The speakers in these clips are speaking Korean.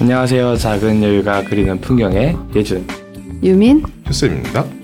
안녕하세요. 작은 여유가 그리는 풍경의 예준, 유민, 효쌤입니다.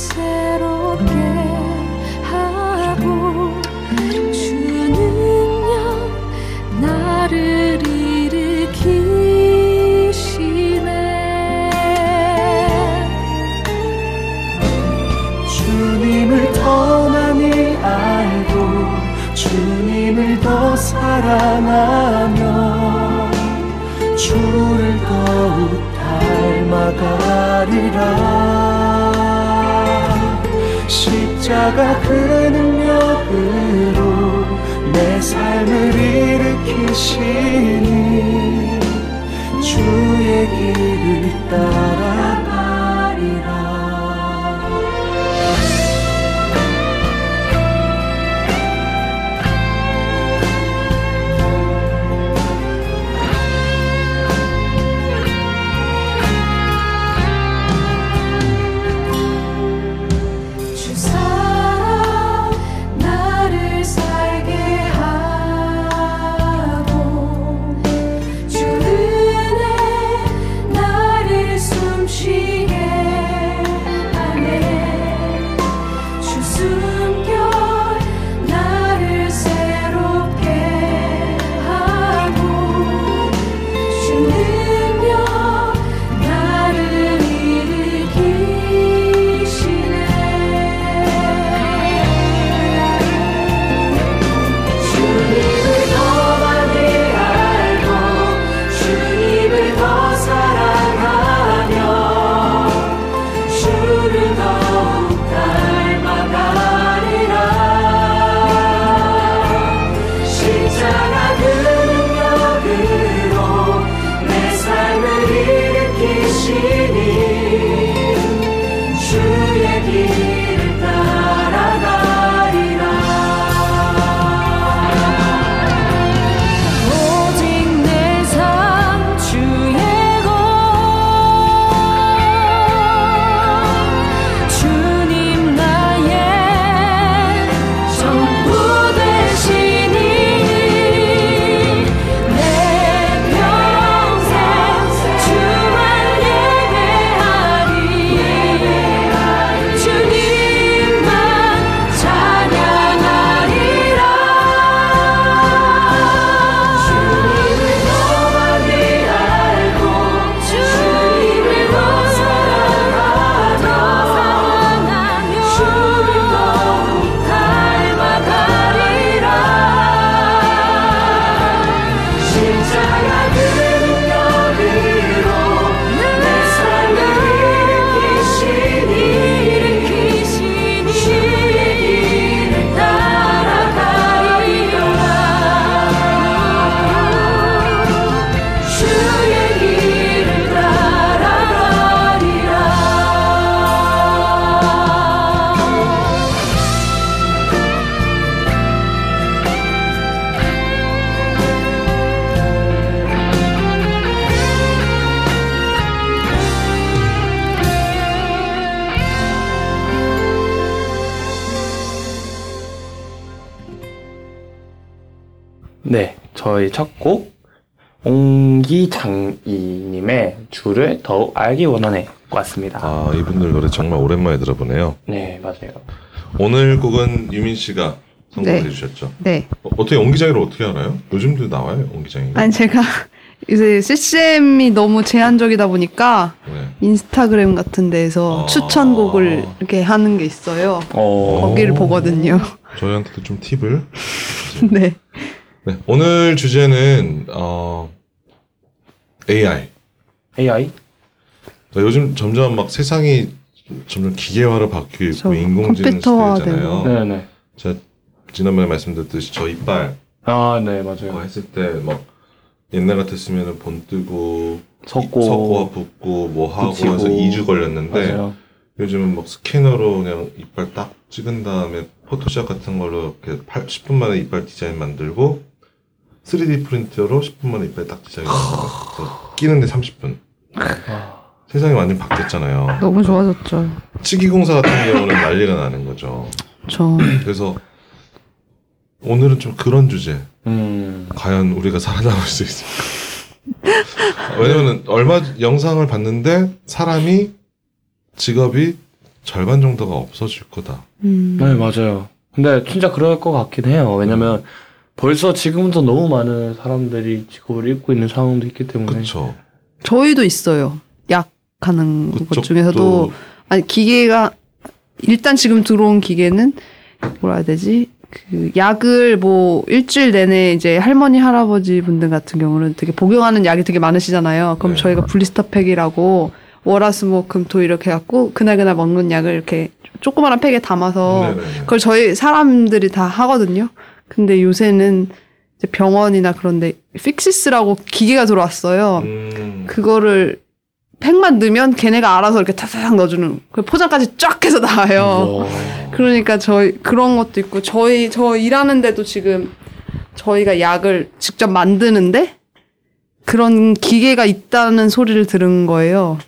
said 저희 첫 곡 옹기장이님의 주를 더욱 알기 원하네 왔습니다. 아 이분들 노래 정말 오랜만에 들어보네요. 네 맞아요. 오늘 곡은 유민 씨가 선곡해 네. 주셨죠. 네. 어, 어떻게 옹기장이를 어떻게 알아요? 요즘도 나와요 옹기장이. 아니 제가 요새 CCM이 너무 제한적이다 보니까 네. 인스타그램 같은 데에서 아. 추천곡을 이렇게 하는 게 있어요. 어, 거기를 보거든요. 저희한테도 좀 팁을. 네. 네. 오늘 주제는 어, AI. AI 그러니까 요즘 점점 막 세상이 점점 기계화로 바뀌고 인공지능 시대잖아요. 네네. 제가 지난번에 말씀드렸듯이 저 이빨 아 네 맞아요. 했을 때 막 옛날 같았으면 본 뜨고 섞고 석고와 붓고 뭐 하고 붙이고. 해서 2주 걸렸는데 맞아요. 요즘은 막 스캐너로 그냥 이빨 딱 찍은 다음에 포토샵 같은 걸로 이렇게 8, 10분 만에 이빨 디자인 만들고 3D 프린터로 10분 만에 이빨 딱 디자인 만들고 끼는데 30분. 아, 세상이 완전 바뀌었잖아요. 너무 좋아졌죠. 치기공사 같은 경우는 난리가 나는 거죠. 저 그래서 오늘은 좀 그런 주제. 음. 과연 우리가 살아남을 수 있을까? 왜냐면은 얼마 영상을 봤는데 사람이 직업이 절반 정도가 없어질 거다. 음. 네 맞아요. 근데 진짜 그럴 것 같긴 해요. 왜냐면 벌써 지금부터 너무 많은 사람들이 직업을 잃고 있는 상황도 있기 때문에. 그렇죠 저희도 있어요. 약 하는 것 중에서도 아니 기계가 일단 지금 들어온 기계는 뭐라 해야 되지? 그 약을 뭐 일주일 내내 이제 할머니 할아버지 분들 같은 경우는 되게 복용하는 약이 되게 많으시잖아요. 그럼 네. 저희가 블리스터팩이라고 월화수목금토 이렇게 갖고 그날 그날 먹는 약을 이렇게 조그마한 팩에 담아서 네네네. 그걸 저희 사람들이 다 하거든요. 근데 요새는 병원이나 그런데 Pyxis라고 기계가 들어왔어요. 음, 그거를 팩만 넣으면 걔네가 알아서 이렇게 타사삭 넣어주는 그 포장까지 쫙 해서 나와요. 와. 그러니까 저희 그런 것도 있고 저희 저 일하는데도 지금 저희가 약을 직접 만드는데 그런 기계가 있다는 소리를 들은 거예요.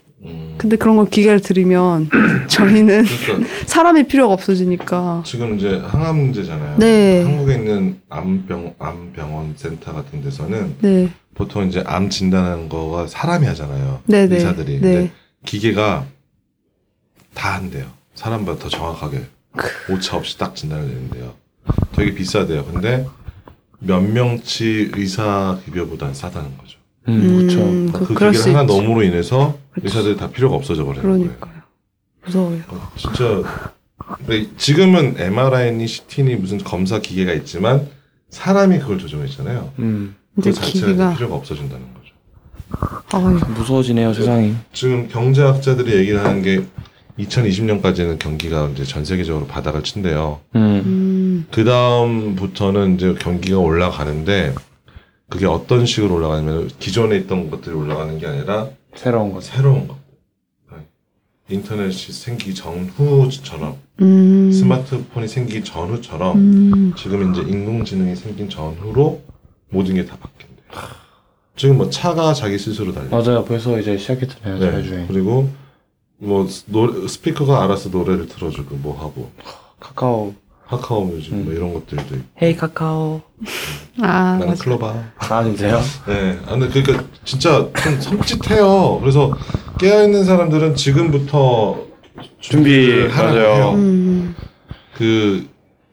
음. 근데 그런 걸 기계를 들이면 저희는 그러니까 사람이 필요가 없어지니까. 지금 이제 항암 문제잖아요. 네. 한국에 있는 암병 암병원 센터 같은 데서는 네. 보통 이제 암 진단하는 거가 사람이 하잖아요. 네네. 의사들이. 네. 근데 기계가 다 한대요. 사람보다 더 정확하게 오차 없이 딱 진단을 내는데요. 되게 비싸대요. 근데 몇 명치 의사 급여보단 싸다는 거죠. 음, 그렇죠. 음, 그, 그, 기계를 하나. 넘으로 인해서 그쵸. 의사들이 다 필요가 없어져 버리는 거예요. 그러니까요. 무서워요. 어, 진짜 근데 지금은 MRI니 CT니 무슨 검사 기계가 있지만 사람이 그걸 조정했잖아요. 음, 그 자체가 기계가 필요가 없어진다는 거죠. 아유, 무서워지네요 세상이. 지금 경제학자들이 얘기를 하는 게 2020년까지는 경기가 이제 전 세계적으로 바닥을 친대요. 음, 음, 그 다음부터는 이제 경기가 올라가는데 그게 어떤 식으로 올라가냐면 기존에 있던 것들이 올라가는 게 아니라 새로운 것. 새로운 것. 인터넷이 생기기 전후처럼 음, 스마트폰이 생기기 전후처럼 음, 지금 이제 인공지능이 생긴 전후로 모든 게 다 바뀐대. 지금 뭐 차가 자기 스스로 달려. 맞아요. 벌써 이제 시작했잖아요. 네. 자율주행. 그리고 뭐 노래, 스피커가 알아서 노래를 틀어주고 뭐 하고 카카오. 카카오 뮤직 뭐 음. 이런 것들도 있고. 헤이 카카오. 아, 나는. 클로바. 아 진짜요? 네. 아, 근데 그러니까 진짜 좀 섬찟해요. 그래서 깨어 있는 사람들은 지금부터 하라고 맞아요. 해요. 음, 그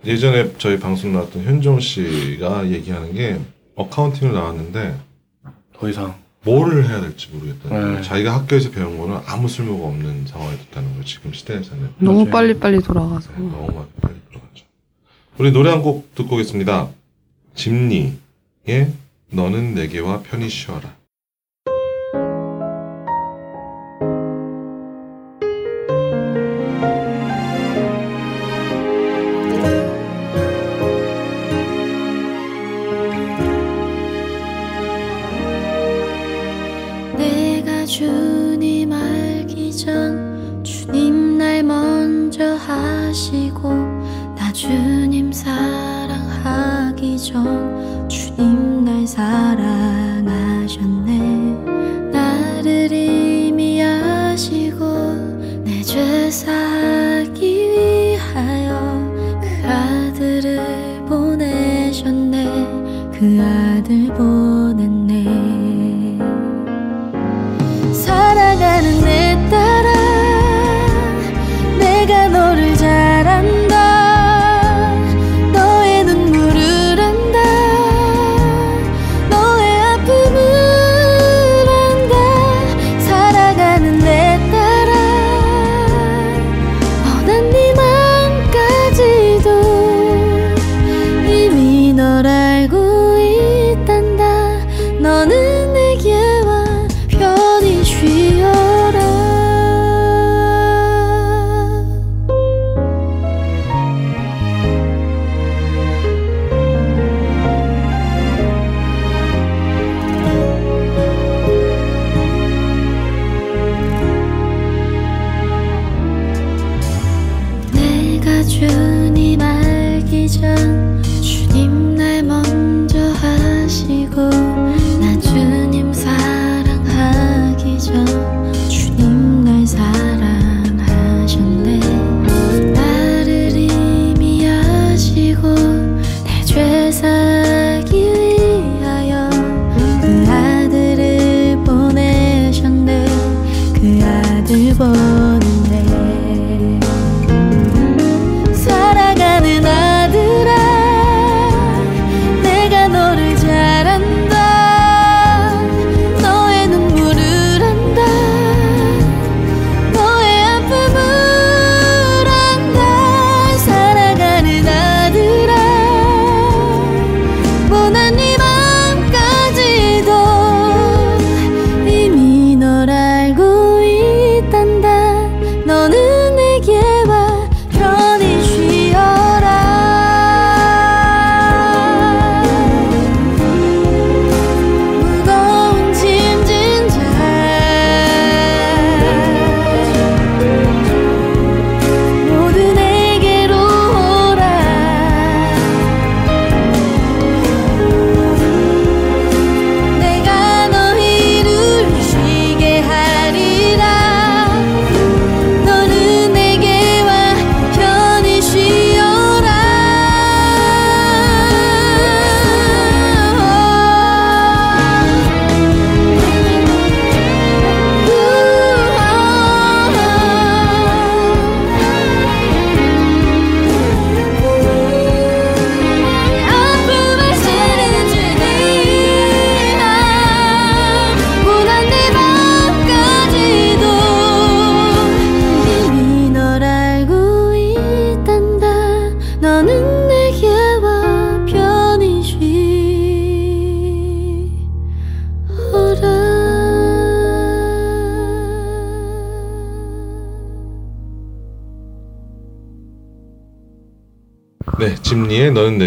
예전에 저희 방송 나왔던 현종 씨가 얘기하는 게 어카운팅을 나왔는데 더 이상. 뭐를 해야 될지 모르겠다는 거예요. 네. 자기가 학교에서 배운 거는 아무 쓸모가 없는 상황이 됐다는 거예요. 지금 시대에서는. 너무. 빨리빨리 돌아가서. 네, 너무 빨리 들어가죠. 우리 노래 한 곡 듣고 오겠습니다. 짐니의 너는 내게와 편히 쉬어라.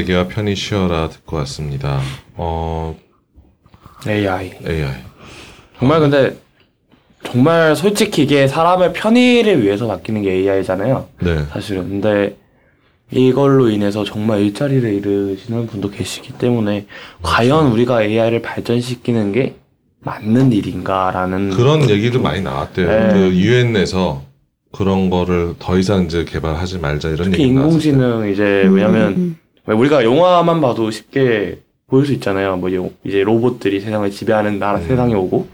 내게와 편히 쉬어라 듣고 왔습니다. 어, AI. AI. 정말 근데 정말 솔직히 이게 사람의 편의를 위해서 바뀌는 게 AI잖아요. 네. 사실은. 근데 이걸로 인해서 정말 일자리를 잃으시는 분도 계시기 때문에 과연 우리가 AI를 발전시키는 게 맞는 일인가라는 그런 얘기도 많이 나왔대요. 네. 그 유엔에서 그런 거를 더 이상 이제 개발하지 말자 이런 얘기 나왔어요. 인공지능 이제 왜냐면 음, 왜 우리가 영화만 봐도 쉽게 보일 수 있잖아요. 뭐 요- 이제 로봇들이 세상을 지배하는 나라 음. 세상에 오고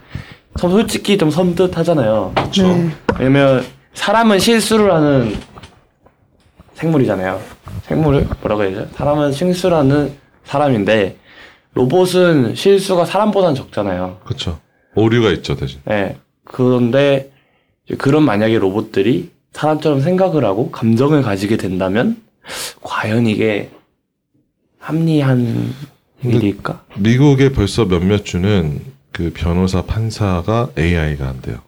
참 솔직히 좀 섬뜩하잖아요. 그렇죠. 네. 왜냐면 사람은 실수를 하는 생물이잖아요. 생물을 뭐라고 해야 되죠? 사람은 실수를 하는 사람인데 로봇은 실수가 사람보다는 적잖아요. 그렇죠. 오류가 있죠 대신. 네. 그런데 그런 만약에 로봇들이 사람처럼 생각을 하고 감정을 가지게 된다면 과연 이게 합리한 일일까? 미국에 벌써 몇몇 주는 그 변호사 판사가 AI가 안 돼요.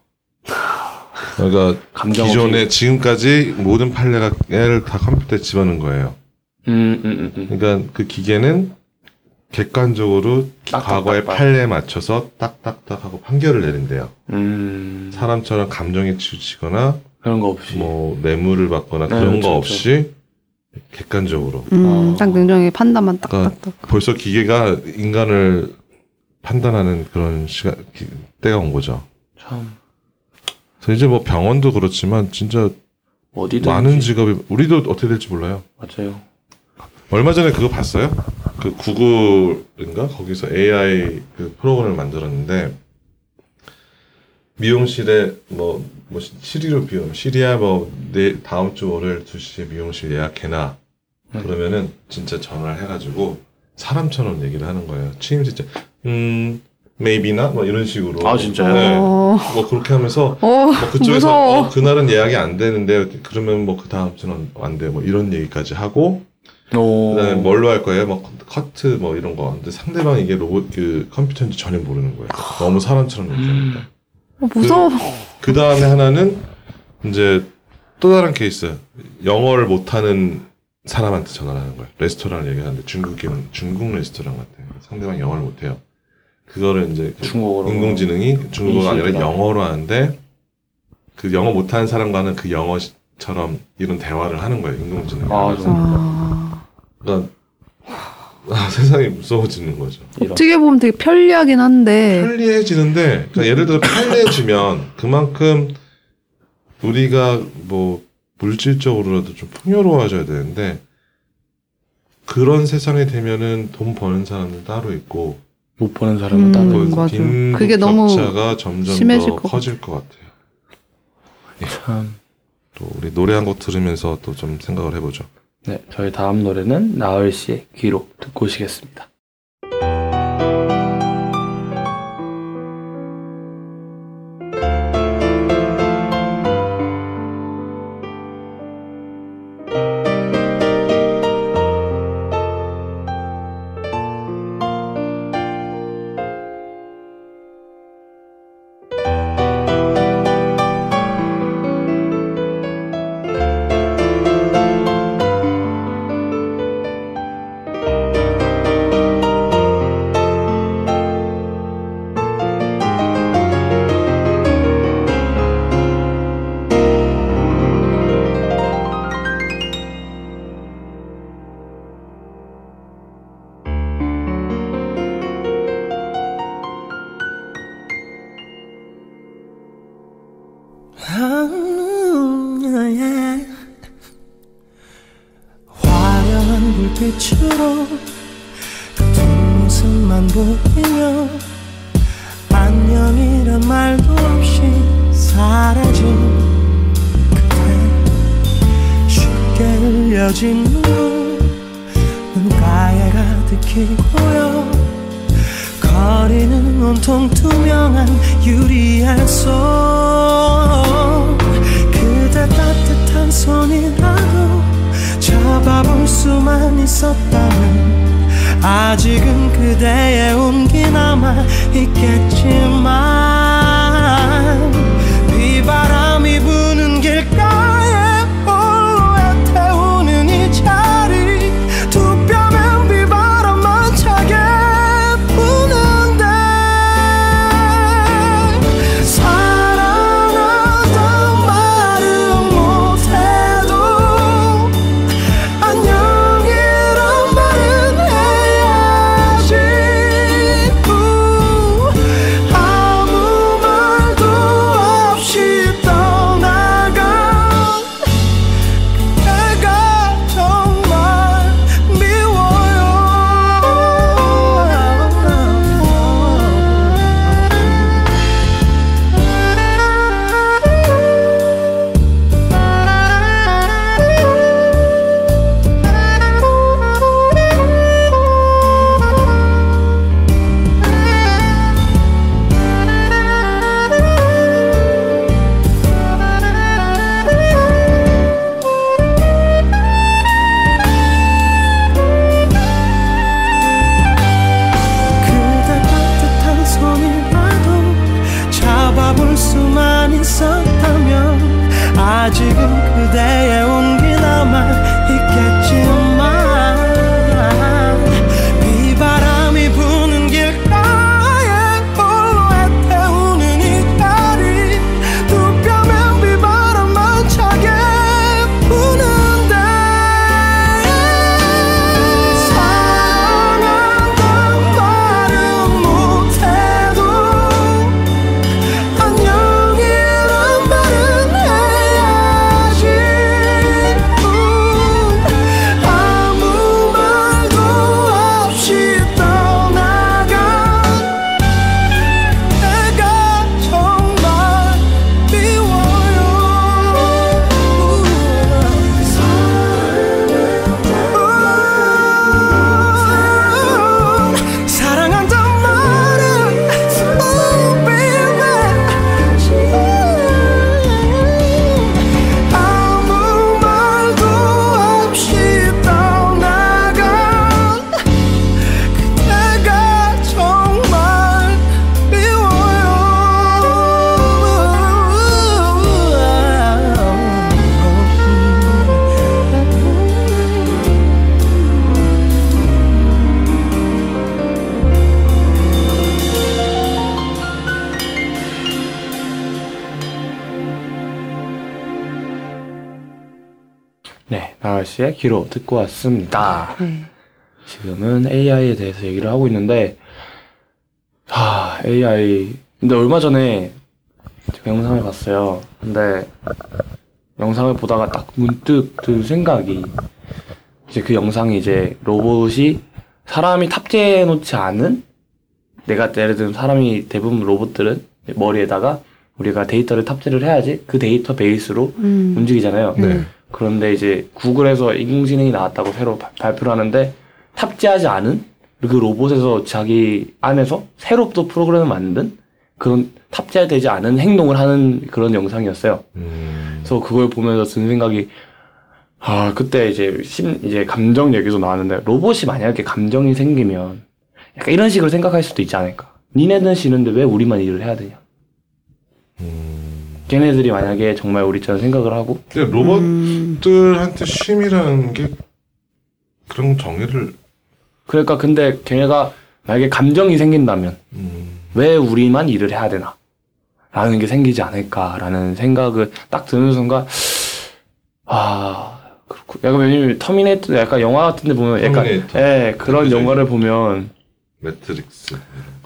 그러니까 기존에. 지금까지 모든 판례를 다 컴퓨터에 집어넣은 거예요. 음, 음, 음, 음. 그러니까 그 기계는 객관적으로 딱딱딱 과거의 딱. 판례에 맞춰서 딱딱딱 하고 판결을 내린대요. 음, 사람처럼 감정에 치우치거나 그런 거 없이. 뭐 뇌물을 받거나 네, 그런 그렇죠, 거 없이 객관적으로 음, 어. 딱 냉정하게 판단만 그러니까 딱딱딱. 벌써 기계가 인간을 판단하는 그런 시간 기- 때가 온 거죠. 참 그래서 이제 뭐 병원도 그렇지만 진짜 어디든 많은 직업이 우리도 어떻게 될지 몰라요. 맞아요. 얼마 전에 그거 봤어요? 그 구글인가 거기서 AI 그 프로그램을 만들었는데 미용실에 뭐, 뭐 시- 시리로 비용 시리야 뭐내 다음 주 월요일 2시에 미용실 예약해놔 네. 그러면은 진짜 전화를 해가지고 사람처럼 얘기를 하는 거예요 취임새 음 maybe나 뭐 이런 식으로 아, 진짜요? 네. 어, 뭐 그렇게 하면서 어, 뭐 그쪽에서. 어, 그날은 예약이 안 되는데 그러면 뭐 그 다음 주는 안돼뭐 이런 얘기까지 하고 오. 그다음에 뭘로 할 거예요? 뭐 커트 뭐 이런 거. 근데 상대방 이게 로봇 그 컴퓨터인지 전혀 모르는 거예요. 너무 사람처럼 얘기하니까. 어, 무서워. 그 다음에 하나는 이제 또 다른 케이스. 영어를 못하는 사람한테 전화를 하는 거예요. 레스토랑을 얘기하는데 중국인 중국 레스토랑 같아요. 상대방 이 영어를 못해요. 그거를 이제 그 중국어로. 인공지능이 중국어가 아니라. 영어로 하는데 그 영어 못하는 사람과는 그 영어처럼 이런 대화를 하는 거예요. 인공지능이. 아. 아, 그러니까 아, 세상이 무서워지는 거죠. 이런. 어떻게 보면 되게 편리하긴 한데. 편리해지는데 그러니까 예를 들어 편리해지면 그만큼 우리가 뭐 물질적으로라도 좀 풍요로워져야 되는데 그런 세상이 되면은 돈 버는 사람은 따로 있고 못 보는 사람은 음, 따로 그 있고. 맞아. 빈부격차가 그게 너무 점점 심해질 더 것 커질 것 같아요. 참. 또 우리 노래 한 곡 들으면서 또 좀 생각을 해보죠. 네, 저희 다음 노래는 나을 씨의 귀로 듣고 오시겠습니다. 속 그대 따뜻한 손이라도 잡아볼 수만 있었다면 아직은 그대의 온기 남아 있겠지만 비바람 씨의 귀로 듣고 왔습니다. 네. 지금은 AI에 대해서 얘기를 하고 있는데, 하, AI. 근데 얼마 전에 영상을 봤어요. 근데 영상을 보다가 딱 문득 든 생각이, 이제 그 영상이 이제 로봇이 사람이 탑재해 놓지 않은 내가 예를 들면 사람이 대부분 로봇들은 머리에다가 우리가 데이터를 탑재를 해야지 그 데이터 베이스로 음. 움직이잖아요. 네. 그런데 이제 구글에서 인공지능이 나왔다고 새로 바- 발표를 하는데 탑재하지 않은 그 로봇에서 자기 안에서 새로 또 프로그램을 만든 그런 탑재되지 않은 행동을 하는 그런 영상이었어요. 음. 그래서 그걸 보면서 든 생각이 아 그때 이제 심 이제 감정 얘기도 나왔는데 로봇이 만약에 감정이 생기면 약간 이런 식으로 생각할 수도 있지 않을까. 니네는 쉬는데 왜 우리만 일을 해야 되냐. 음. 걔네들이 만약에 정말 우리처럼 생각을 하고 근데 음. 로봇들한테 쉼이라는 게 그런 정의를 그러니까 근데 걔네가 만약에 감정이 생긴다면 음. 왜 우리만 일을 해야 되나? 라는 게 생기지 않을까라는 생각을 딱 드는 순간, 아, 그렇고. 약간 왜냐면 터미네이터, 약간 영화 같은 데 보면 약간, 터미네이터. 예, 그런 그죠. 영화를 보면, 매트릭스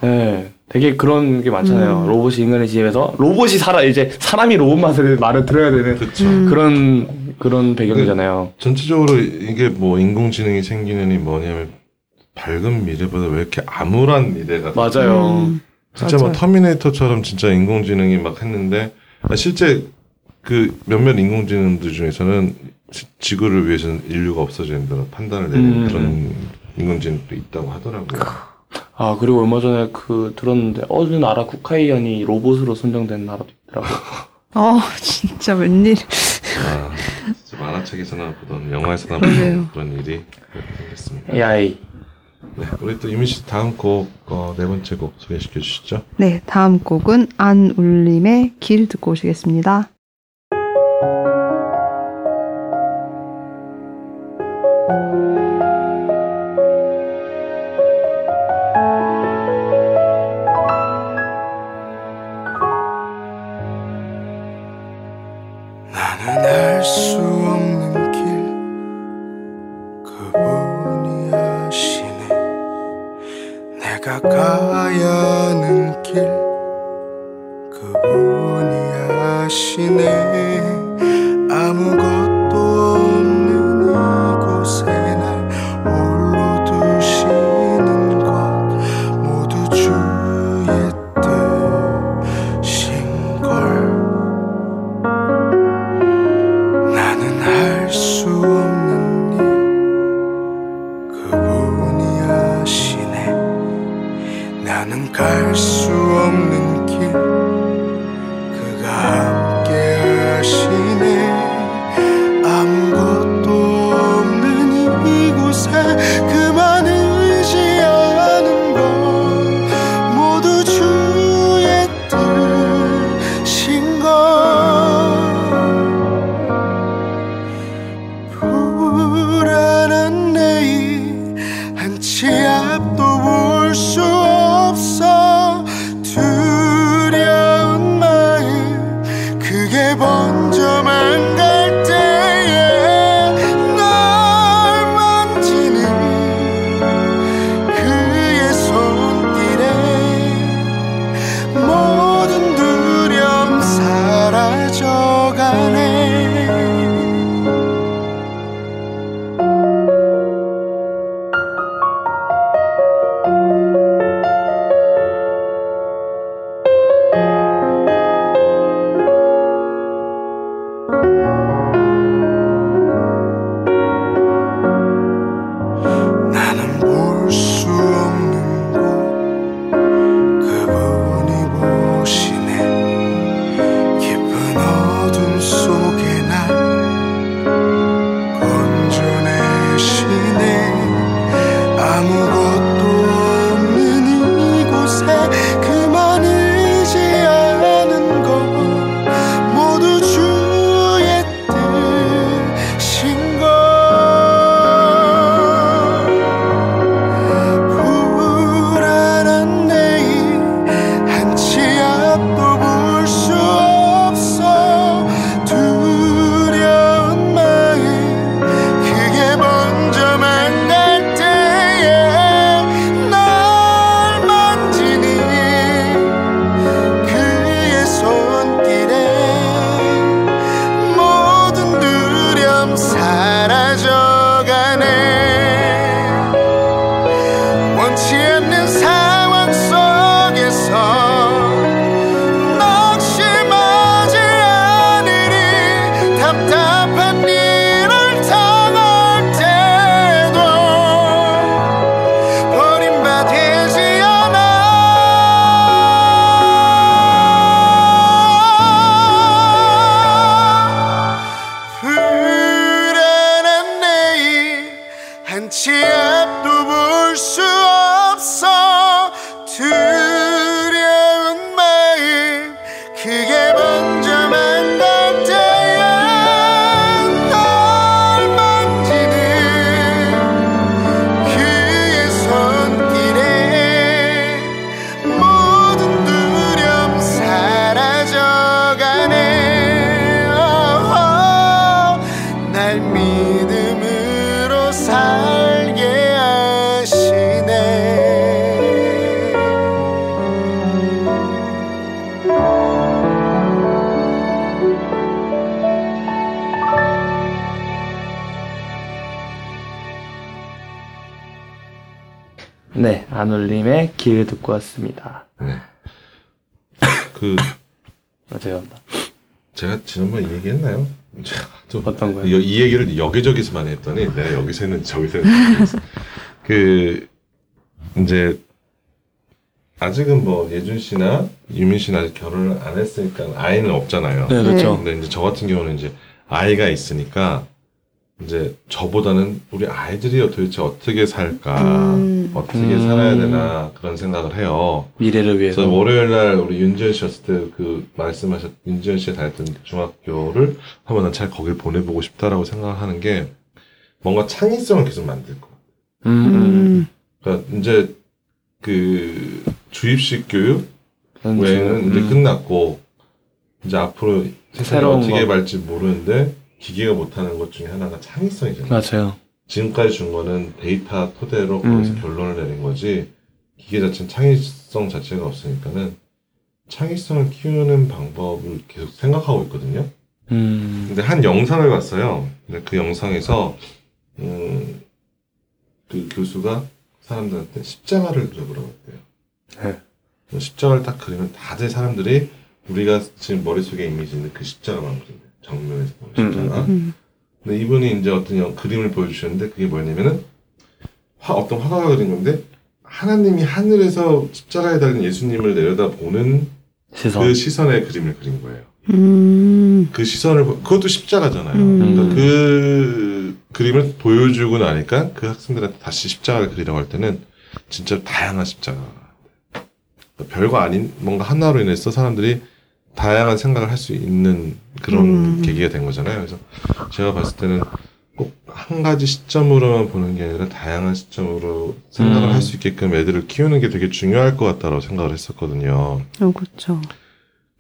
예, 되게 그런 게 많잖아요. 음. 로봇이 인간을 지배해서, 로봇이 살아, 이제 사람이 로봇 맛을, 말을 들어야 되는 그렇죠. 음. 그런, 그런 배경이잖아요. 전체적으로 이게 뭐 인공지능이 생기느니 뭐냐면 밝은 미래보다 왜 이렇게 암울한 미래가 맞아요. 음. 진짜 뭐 맞아요. 터미네이터처럼 진짜 인공지능이 막 했는데 아, 실제 그 몇몇 인공지능들 중에서는 지- 지구를 위해서는 인류가 없어져야 된다는 판단을 내리는 음. 그런 인공지능도 있다고 하더라고요. 아, 그리고 얼마 전에 그 들었는데, 어느 나라 국회의원이 로봇으로 선정된 나라도 있더라고요. 어, 진짜 웬일. 아, 진짜 만화책에서나 보던 영화에서나. 보던 그런 일이 생겼습니다. AI. 네, 우리 또 이민 씨 다음 곡, 어, 네 번째 곡 소개시켜 주시죠. 네, 다음 곡은 안울림의 길 듣고 오시겠습니다. 나 안울림의 길 듣고 왔습니다. 네. 그 아, 죄송합니다. 제가 지난번에 이 얘기했나요? 좀 어떤 거요? 이, 이 얘기를 여기저기서 많이 했더니 내가 여기서 했는지 저기서 했는지 그 이제 아직은 뭐 예준 씨나 유민 씨는 아직 결혼을 안 했으니까 아이는 없잖아요. 네, 그렇죠. 근데 이제 저 같은 경우는 이제 아이가 있으니까 이제 저보다는 우리 아이들이 도대체 어떻게 살까, 음. 어떻게 음. 살아야 되나 그런 생각을 해요. 미래를 위해서. 그래서 월요일 날 우리 윤지현 씨였을 때 그 말씀하셨 윤지현 씨가 다녔던 중학교를 한번 잘 거길 보내보고 싶다라고 생각하는 게 뭔가 창의성을 계속 만들 거. 음, 음. 음. 그러니까 이제 그 주입식 교육 음. 외에는 이제 음. 끝났고 이제 앞으로 세상이 어떻게 거. 갈지 모르는데 기계가 못하는 것 중에 하나가 창의성이잖아요. 맞아요. 지금까지 준 거는 데이터 토대로 거기서 음. 결론을 내린 거지 기계 자체는 창의성 자체가 없으니까는 창의성을 키우는 방법을 계속 생각하고 있거든요. 음. 근데 한 영상을 봤어요. 근데 그 영상에서 음, 그 교수가 사람들한테 십자가를 그려보라고 했대요. 그 십자가를 딱 그리면 다들 사람들이 우리가 지금 머릿속에 이미지 있는 그 십자가만 그린대 요. 정면에서 보는 십자가. 음. 근데 이분이 이제 어떤 영- 그림을 보여주셨는데 그게 뭐냐면은 화, 어떤 화가가 그린 건데 하나님이 하늘에서 십자가에 달린 예수님을 내려다 보는 시선. 그 시선의 그림을 그린 거예요. 음. 그 시선을 보- 그것도 십자가잖아요. 음. 그러니까 그 그림을 보여주고 나니까 그 학생들한테 다시 십자가를 그리라고 할 때는 진짜 다양한 십자가. 그러니까 별거 아닌 뭔가 하나로 인해서 사람들이 다양한 생각을 할 수 있는 그런 음. 계기가 된 거잖아요. 그래서 제가 봤을 때는 꼭 한 가지 시점으로만 보는 게 아니라 다양한 시점으로 생각을 음. 할수 있게끔 애들을 키우는 게 되게 중요할 것 같다라고 생각을 했었거든요. 어, 그렇죠.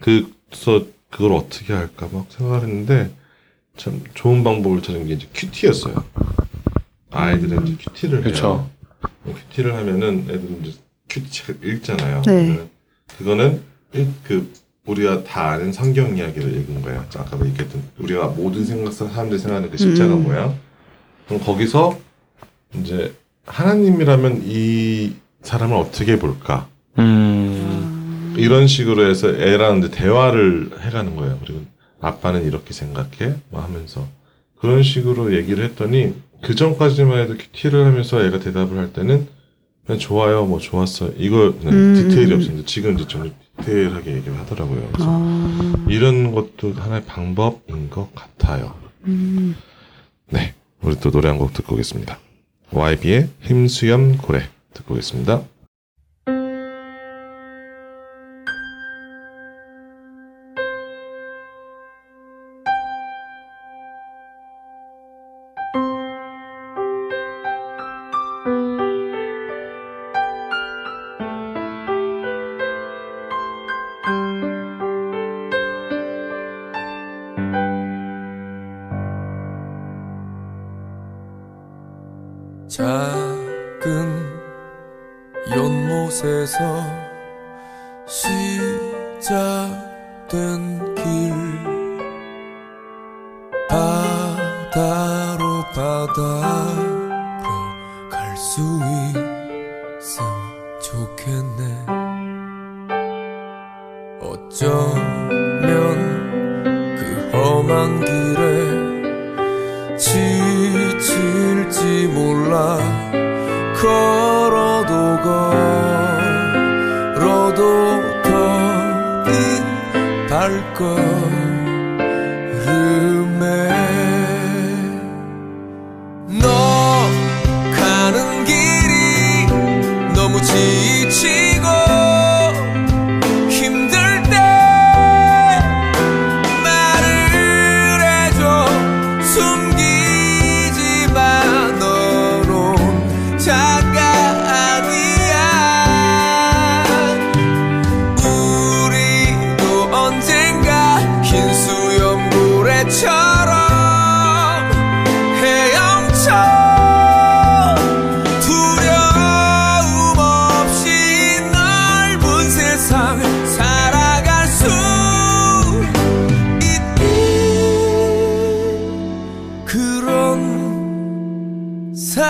그래서 그걸 어떻게 할까 막 생각을 했는데 참 좋은 방법을 찾은 게 이제 QT였어요. 아이들은 이제 QT를 그쵸. 해요. QT를 하면은 애들은 이제 QT 책을 읽잖아요. 네. 그거는 일- 그 우리가 다 아는 성경 이야기를 읽은 거예요. 아까 얘기했던 우리가 모든 생각 사람들이 생각하는 그 십자가 음. 모양. 그럼 거기서 이제 하나님이라면 이 사람을 어떻게 볼까? 음. 이런 식으로 해서 애랑 이제 대화를 해가는 거예요. 그리고 아빠는 이렇게 생각해? 뭐 하면서 그런 식으로 얘기를 했더니 그 전까지만 해도 큐티를 하면서 애가 대답을 할 때는 그냥 좋아요, 뭐 좋았어. 이거 그냥 음, 디테일이 음. 없었는데 지금 이제 좀 디테일하게 얘기를 하더라고요. 그래서 아. 이런 것도 하나의 방법인 것 같아요. 음. 네, 우리 또 노래 한 곡 듣고 오겠습니다. YB의 힘수염 고래 듣고 오겠습니다. 연못에서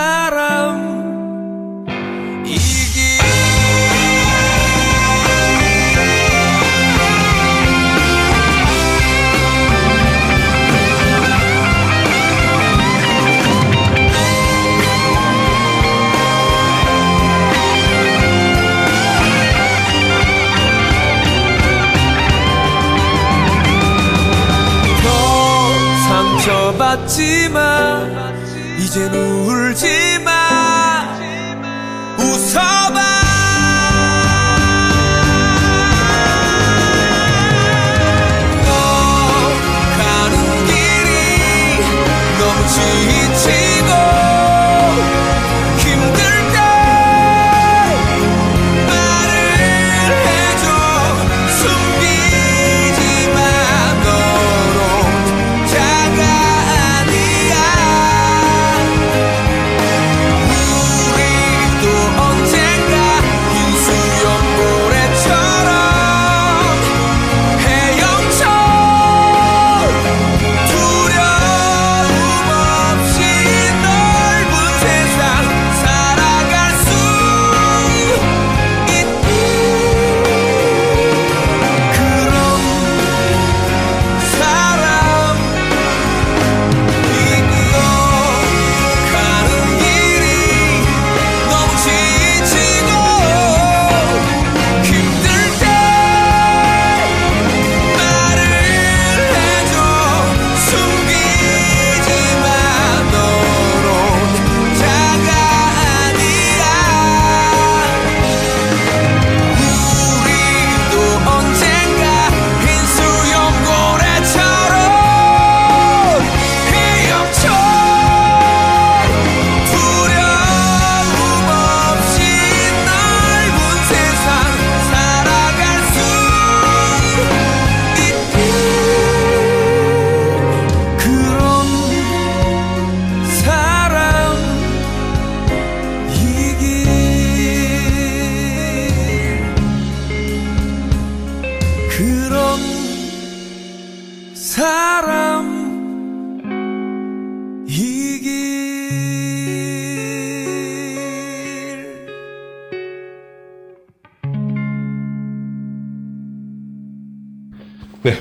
사람 이기. 더 상처받지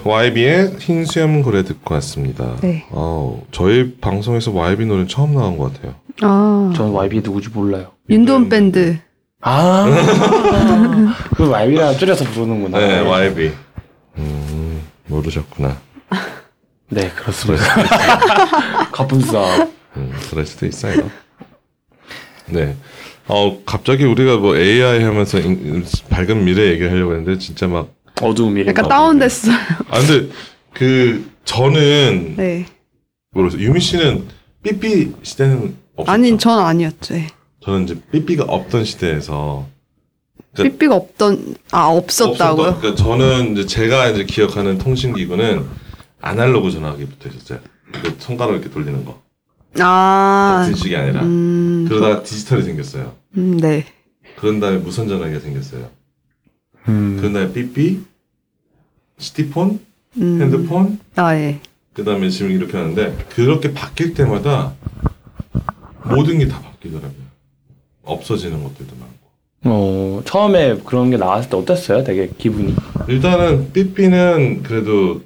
YB의 흰 수염 고래 듣고 왔습니다. 네. 어, 저희 방송에서 YB 노래 처음 나온 것 같아요. 아전 YB 누구지 몰라요. 윤도은 밴드. 아, 그 YB랑 줄여서 부르는구나. 네, YB. 음, 모르셨구나. 네, 그렇습니다. 가분싸. 음, 그럴 수도 있어요. 네. 어, 갑자기 우리가 뭐 AI 하면서 인- 밝은 미래 얘기를 하려고 했는데, 진짜 막, 미래. 약간 다운됐어요. 아, 근데, 그, 저는, 네. 모르겠어요. 유미 씨는 삐삐 시대는 없었죠. 아니 전 아니었죠. 예. 저는 이제 삐삐가 없던 시대에서, 그- 삐삐가 없던 아 없었다고요? 없었던- 그러니까 저는 이제 제가 이제 기억하는 통신 기구는 아날로그 전화기부터 있었어요. 그 손가락 이렇게 돌리는 거. 아, 버튼 식이 아니라. 음, 그러다가 디지털이 생겼어요. 음, 네. 그런 다음에 무선 전화기가 생겼어요. 음. 그런 다음에 삐삐, 시티폰, 음, 핸드폰, 아 예. 그 다음에 지금 이렇게 하는데 그렇게 바뀔 때마다 모든 게 다 바뀌더라고요. 없어지는 것들도 많고. 어, 처음에 그런 게 나왔을 때 어땠어요? 되게 기분이. 일단은 삐삐는 그래도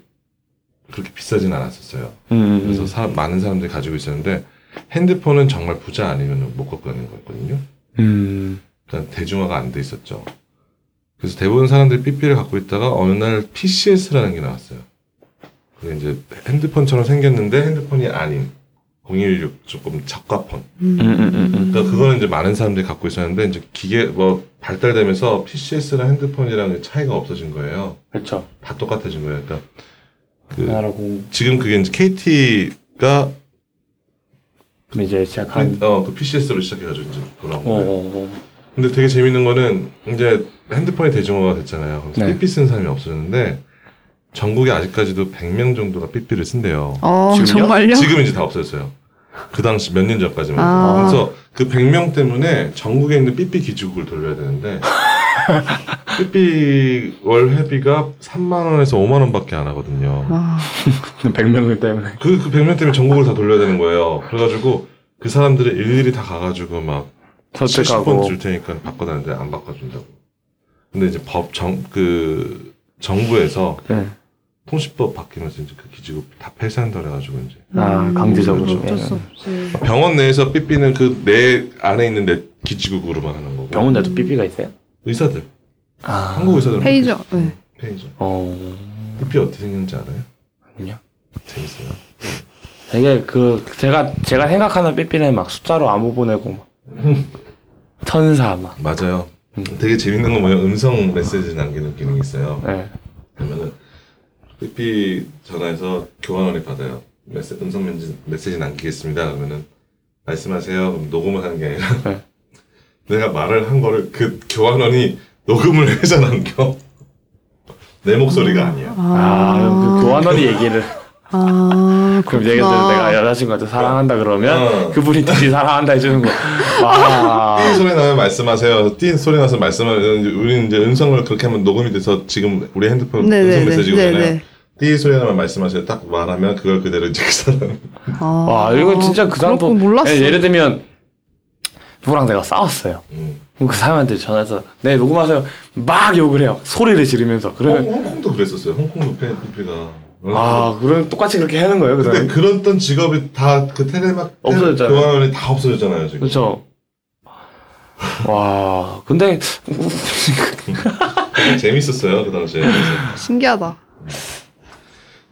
그렇게 비싸진 않았었어요. 음. 그래서 사람, 많은 사람들이 가지고 있었는데 핸드폰은 정말 부자 아니면 못 갖고 다니는 거였거든요. 음. 그러니까 대중화가 안 돼 있었죠. 그래서 대부분 사람들이 삐삐를 갖고 있다가 어느 날 PCS라는 게 나왔어요. 그게 이제 핸드폰처럼 생겼는데 핸드폰이 아닌 016 조금 저가폰. 음, 음, 음, 음. 그러니까 그거는 이제 많은 사람들이 갖고 있었는데 이제 기계 뭐 발달되면서 PCS랑 핸드폰이랑 차이가 없어진 거예요. 그렇죠. 다 똑같아진 거예요. 그러니까 그. 지금 그게 이제 KT가 그럼 이제 시작한. 어 그 PCS로 시작해가지고 이제 돌아온 어, 거예요. 어, 어. 근데 되게 재밌는 거는 이제 핸드폰이 대중화가 됐잖아요. 그래서 네. 삐삐 쓰는 사람이 없어졌는데 전국에 아직까지도 100명 정도가 삐삐를 쓴대요. 어, 지금요? 정말요? 지금 이제 다 없어졌어요. 그 당시 몇 년 전까지만. 아. 그래서 그 100명 때문에 전국에 있는 삐삐 기지국을 돌려야 되는데 삐삐 월 회비가 3만 원에서 5만 원밖에 안 하거든요. 아, 100명 때문에. 그, 그 100명 때문에 전국을 다 돌려야 되는 거예요. 그래가지고 그 사람들을 일일이 다 가가지고 막 70번 설득하고. 줄 테니까 바꿔달는데 안 바꿔준다고. 근데 이제 법, 정, 그, 정부에서 네. 통신법 바뀌면서 이제 그 기지국 다 폐쇄한다 그래가지고 이제. 아, 음, 강제적으로. 어쩔 수 예. 없지. 병원 내에서 삐삐는 그 내 안에 있는 내 기지국으로만 하는 거고. 병원 내도 삐삐가 있어요? 의사들. 아. 한국 의사들은. 페이저. 네. 페이저. 어. 삐삐 어떻게 생겼는지 알아요? 아니요. 재밌어요. 되게 그 제가 제가 생각하는 삐삐는 막 숫자로 암호 보내고 막 천사 막. 맞아요. 되게 재밌는 건 뭐냐면 음성 메시지 남기는 기능이 있어요. 네. 그러면은 삐삐 전화해서 교환원이 받아요. 메시, 음성 메시지, 메시지 남기겠습니다. 그러면은 말씀하세요. 그럼 녹음을 하는 게 아니라 네. 내가 말을 한 거를 그 교환원이 녹음을 해서 남겨. 내 목소리가 아니야. 아, 그럼 그 교환원이 얘기를 아, 그럼 그렇구나. 내가 여자친구한테 사랑한다 그러면 어. 그분이 다시 사랑한다 해주는 거. 아, 띵 소리 나면 말씀하세요. 띵 소리 나서 말씀하면 우리는 이제 음성을 그렇게 하면 녹음이 돼서 지금 우리 핸드폰 네네네. 음성 메시지거든요. 네네. 띵 소리 나면 말씀하세요. 딱 말하면 그걸 그대로 이제 그 사람 아, 와 이거 진짜 그 사람도 그렇군, 몰랐어. 예, 예를 들면 누구랑 내가 싸웠어요. 음. 그럼 그 사람한테 전화해서 네 녹음하세요. 막 욕을 해요. 소리를 지르면서. 홍, 그러면 홍콩도 그랬었어요. 홍콩도 삐삐가. 아 그럼 똑같이 그렇게 하는 거예요. 그 근데. 그랬던 직업이 다그 텔레막 없어졌잖아요. 교환원이 다 없어졌잖아요 지금. 그렇죠. 와 근데 재밌었어요 그 당시에. 신기하다.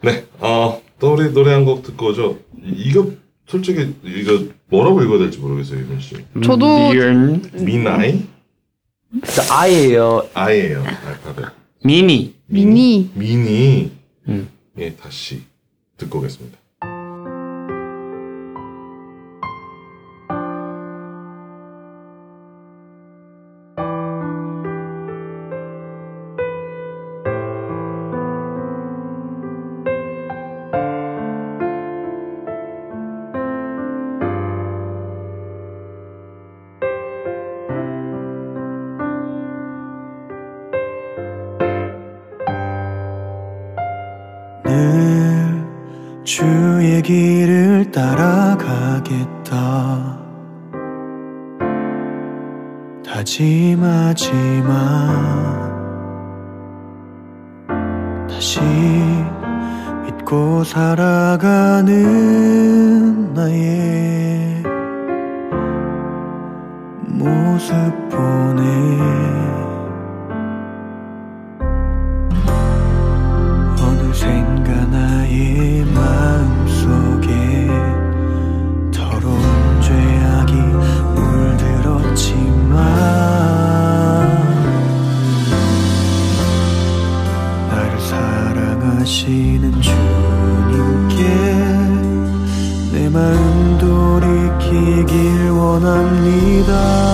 네, 어, 또 우리 노래 한 곡 듣고 오죠. 이- 이거 솔직히 이거 뭐라고 읽어야 될지 모르겠어요 이분 씨. 저도- 미은 미나이 저 아이예요. 아이예요 알파벳. 미니. 미니. 미니. 음. 예, 다시 듣고 오겠습니다. 길을 따라가겠다. 다짐하지만 다시 믿고 살아가는 나의 모습 보네 원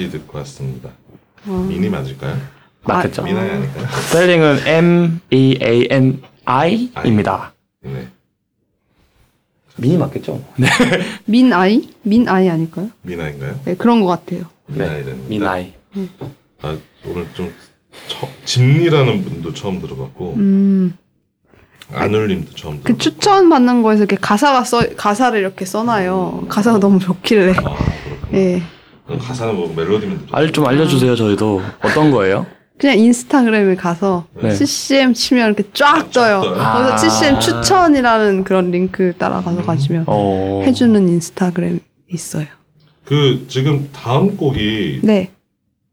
다시 듣고 왔습니다. 미니 맞을까요? 맞겠죠. 미나이 아닐까요? 스펠링은 M E A N I입니다. 네. 미니 맞겠죠? 네. 민아이? 민아이 아닐까요? 미나인가요? 네, 그런 것 같아요. 미나이랍니다. 미나이. 아, 오늘 좀 처, 집리라는 분도 처음 들어봤고 음, 안울림도 처음 그 들어봤고. 추천 받는 거에서 이렇게 가사가 써, 가사를 이렇게 써놔요. 가사가 너무 좋길래. 아, 그렇구나. 예. 가사는 뭐 멜로디만 들어. 알좀 알려주세요. 저희도 어떤 거예요? 그냥 인스타그램에 가서 네. CCM 치면 이렇게 쫙 떠요. 떠요? 거기서 아. CCM 추천이라는 그런 링크 따라가서 가시면 어. 해주는 인스타그램 있어요. 그 지금 다음 곡이 네.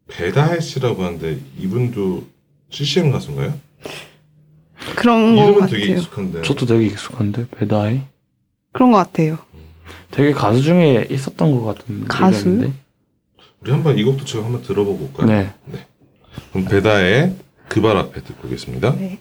배다혜 씨라고 하는데 이분도 CCM 가수인가요? 그런 거 이름은 같아요. 되게 익숙한데. 저도 되게 익숙한데 배다이. 그런 거 같아요. 되게 가수 중에 있었던 것 같은 가수? 우리 한번 이 곡도 지금 한번 들어보고 올까요? 네. 그럼 배다의 그 발 앞에 듣고 오겠습니다. 네.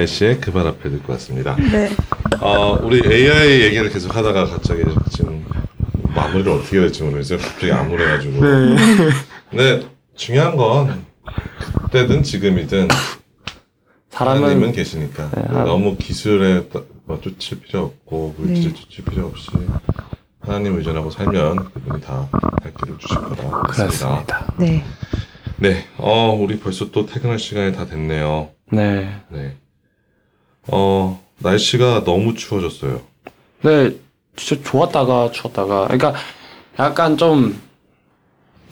배다혜 씨의 그말 앞에 듣고 왔습니다. 네. 어, 우리 AI 얘기를 계속 하다가 갑자기 지금 마무리를 어떻게 해야 될지 모르겠어요. 갑자기 암울해가지고. 네. 근데 중요한 건 그때든 지금이든 사람은 하나님은 계시니까 네, 하나- 너무 기술에 따- 뭐 쫓을 필요 없고 물질에 네. 쫓을 필요 없이 하나님 의존하고 살면 그분이 다할 길을 주실 거다. 그렇습니다. 네. 네, 어, 우리 벌써 또 퇴근할 시간이 다 됐네요. 네. 네. 어, 날씨가 너무 추워졌어요. 네, 진짜 좋았다가 추웠다가. 그러니까 약간 좀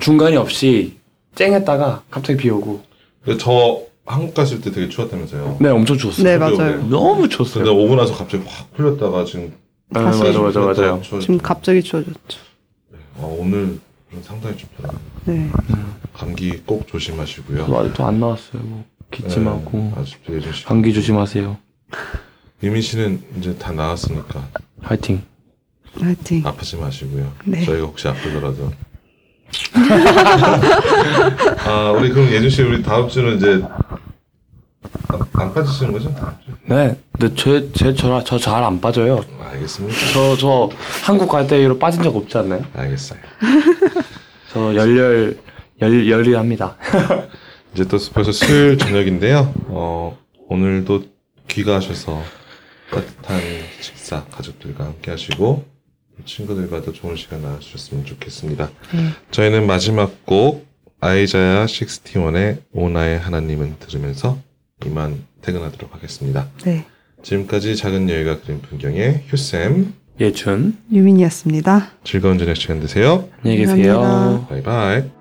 중간이 없이 쨍했다가 갑자기 비 오고. 근데 저 한국 갔을 때 되게 추웠다면서요. 네, 엄청 추웠어요. 네, 맞아요. 그래요. 너무 근데 추웠어요. 오고 나서 갑자기 확 풀렸다가 지금 네, 다시 맞아, 맞아, 맞아요. 추워졌죠. 지금 갑자기 추워졌죠. 어, 오늘 좀 상당히 춥더라고요. 네. 감기 꼭 조심하시고요. 저 아직도 안 나왔어요. 뭐 기침하고. 네, 아직도. 감기 조심하세요. 유민 씨는 이제 다 나았으니까 화이팅. 화이팅. 아프지 마시고요. 네. 저희가 혹시 아프더라도. 아, 우리 그럼 예준 씨 우리 다음 주는 이제 안, 안 빠지시는 거죠? 네, 근데 제, 제, 저, 저 잘 안 빠져요. 알겠습니다. 저, 저 한국 갈때 이후로 빠진 적 없지 않나요? 알겠어요. 저 열열, 열, 열일합니다. 이제 또 벌써 수요일 저녁인데요. 어, 오늘도 귀가하셔서 따뜻한 식사 가족들과 함께 하시고 친구들과도 좋은 시간 나누셨으면 좋겠습니다. 네. 저희는 마지막 곡 아이자야 61의 오나의 하나님은 들으면서 이만 퇴근하도록 하겠습니다. 네. 지금까지 작은 여유가 그린 풍경의 휴쌤 예준, 유민이었습니다. 즐거운 저녁 시간 되세요. 안녕히 계세요. 감사합니다. 바이바이.